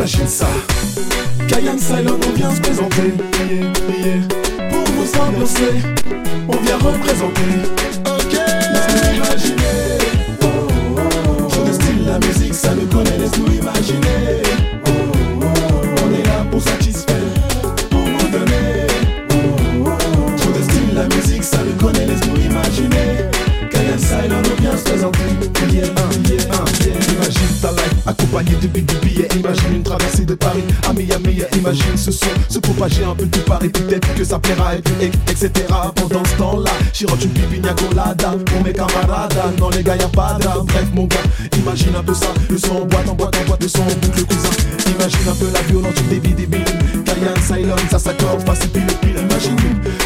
imagine ça. Kayan Silent, on vient se présenter. Yeah, yeah. Pour vous ambiancer, on vient représenter. Ok, laisse-nous. Oh, oh, oh. Style, la musique, ça nous Paris à Miami. Imagine ce son se propager un peu tout Paris. Peut-être que ça plaira et etc. Pendant ce temps-là, Chiroche une pipigna colada pour mes camarades. Non, les gars, y'a pas de. Bref, mon gars, imagine un peu ça. Le son en boîte, en boîte, en boîte, le son en boucle, cousin. Imagine un peu la violence du débit Silent, ça s'accorde, face et pile, pile. Imagine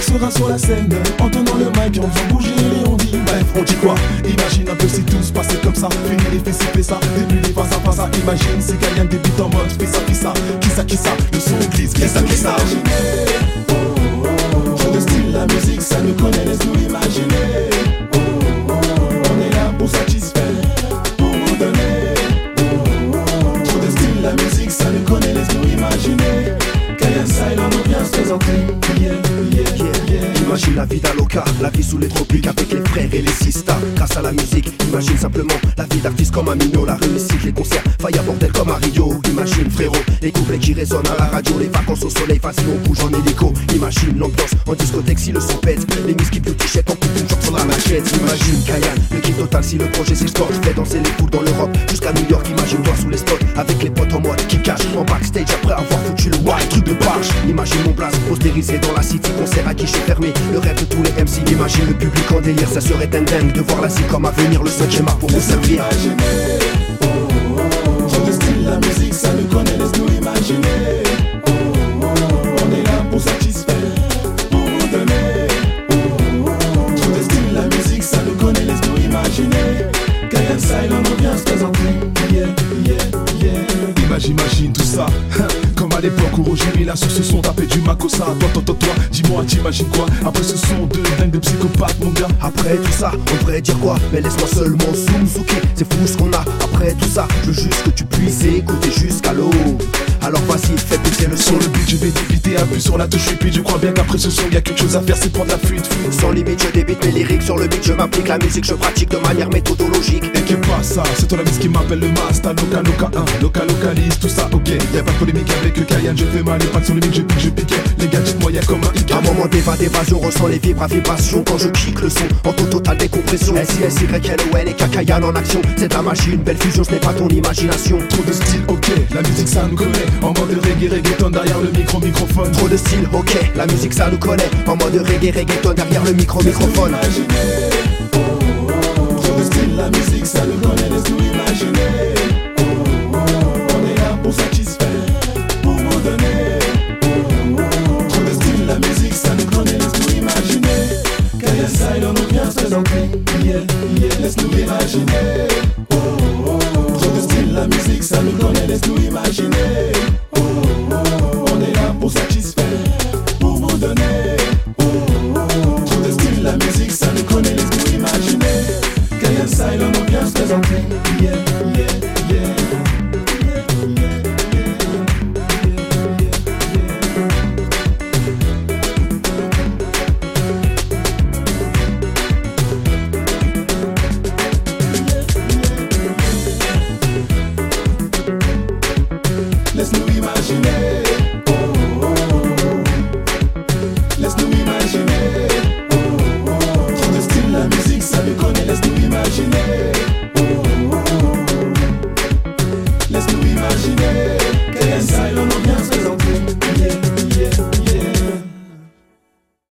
sera sur la scène en tenant le mic, en faisant bouger les on dit. Bref, on dit quoi? Imagine un peu si tout se passait comme ça. Fini les c'est fait ça. Début les face à face à. Imagine si Kayan débute en mode fais ça, fais ça. Qui ça, qui ça? Le son glisse, qui ça, qui ça? Imagine la vie d'un la vie sous les tropiques avec les frères et les sistas. Grâce à la musique, imagine simplement la vie d'artiste comme un minot, la réussite, les concerts, faille à bordel comme à Rio. Imagine frérot, les couplets qui résonnent à la radio, les vacances au soleil, facile on bouge en hélico. Imagine l'ambiance en discothèque si le son pète, les miss qui beauty en coupe genre sur la machette. Imagine Kayan, si le projet s'exporte, fait danser les foules dans l'Europe jusqu'à New York. Imagine toi sous les spots avec les potes en mode qui cache en backstage après avoir foutu le wild truc de barge. Imagine mon place postérisé dans la city, concert à guichet fermé, le rêve de tous les MC. Imagine le public en délire, ça serait dingue de voir la city comme avenir, le 5 art pour vous servir. Imaginer. Oh, oh, oh. La musique, ça nous connaît, laisse-nous imaginer. Imaginer. Kayan Silent, on vient se présenter. Yeah, yeah, yeah. Imagine, imagine tout ça. Comme à l'époque où Roger Mila sur ce son tapait du Makossa. Toi, toi, toi, toi, dis-moi, t'imagines quoi? Après ce son de dingue de psychopathe, mon gars. Après tout ça, on devrait dire quoi? Mais laisse-moi seulement Suzuki, c'est fou ce qu'on a Après tout ça, je veux juste que tu puisses écouter jusqu'à l'eau Alors vas-y, fais péter le son Sur le beat, je vais appuie sur la touche repeat. Je crois bien qu'après ce son, y a quelque chose à faire, c'est prendre la fuite, fuite. Sans limite, je débite mes lyriques sur le beat Je m'applique la musique, je pratique de manière méthodologique. Et que pas ça, c'est toi la miss qui m'appelle le master Loca, loca, 1, loca, localise, tout ça, ok. Y'a pas de polémique avec Kayan, je fais mal Et pas sur le mic, je pique, je pique. Les gars, dites-moi, y'a comme un hic Un moment d'éva d'évasion, ressens les vibra vibrations Quand je kick le son, en tout total décompression. S-I-S-Y, L-O-N et Kakayan en action. C'est ta machine, belle fusion, ce n'est pas ton imagination. Trop de style, la musique ça nous connaît. En mode reggae, reggaeton derrière le micro, microphone. Trop de style, ok, la musique ça nous connaît. En mode reggae, reggaeton derrière le micro, microphone. Trop de style, la musique ça nous connaît, laisse-nous imaginer. On est là pour satisfaire, pour vous donner. Trop de style, la musique ça nous connaît, laisse-nous imaginer. Kaya Silent, on vient se présenter Yeah, yeah, laisse-nous imaginer la musique, ça nous connaît, laisse nous imaginer. On est là pour satisfaire, pour vous donner. Oh, oh, Tout style, la musique, ça nous connaît, laisse nous imaginer. KM Silent, on vient se présenter. Yeah.